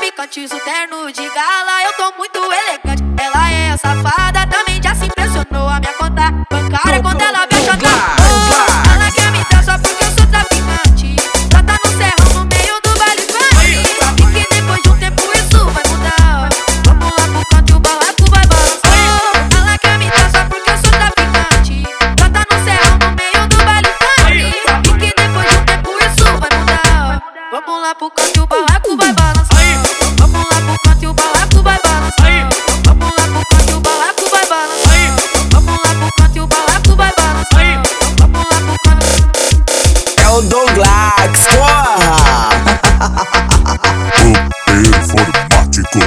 picantes, o terno de gala, eu tô muito elegante. Ela é safada, também já se impressionou a minha conta bancária quando ela me eu sou traficante. Mudar. Vamos lá pro canto o barraco vai o Douglas, porra! Performático.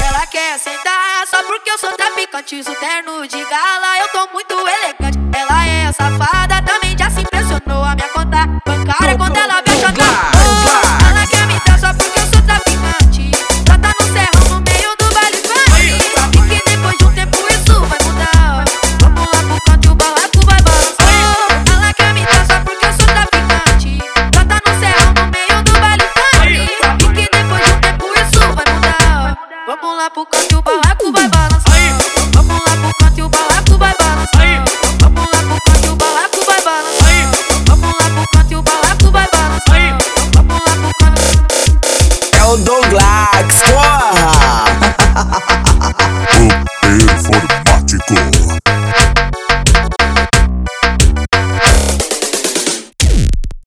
Ela quer sentar só porque eu sou traficante. O terno de gala, eu tô muito Vamos lá pro canto e o barraco vai balançar. Vamos lá pro canto e o barraco vai balançar. Vamos lá pro canto e o barraco vai balançar. Vamos lá pro canto e o barraco vai balançar. Vamos lá pro canto. É o Douglas, porra! o informático.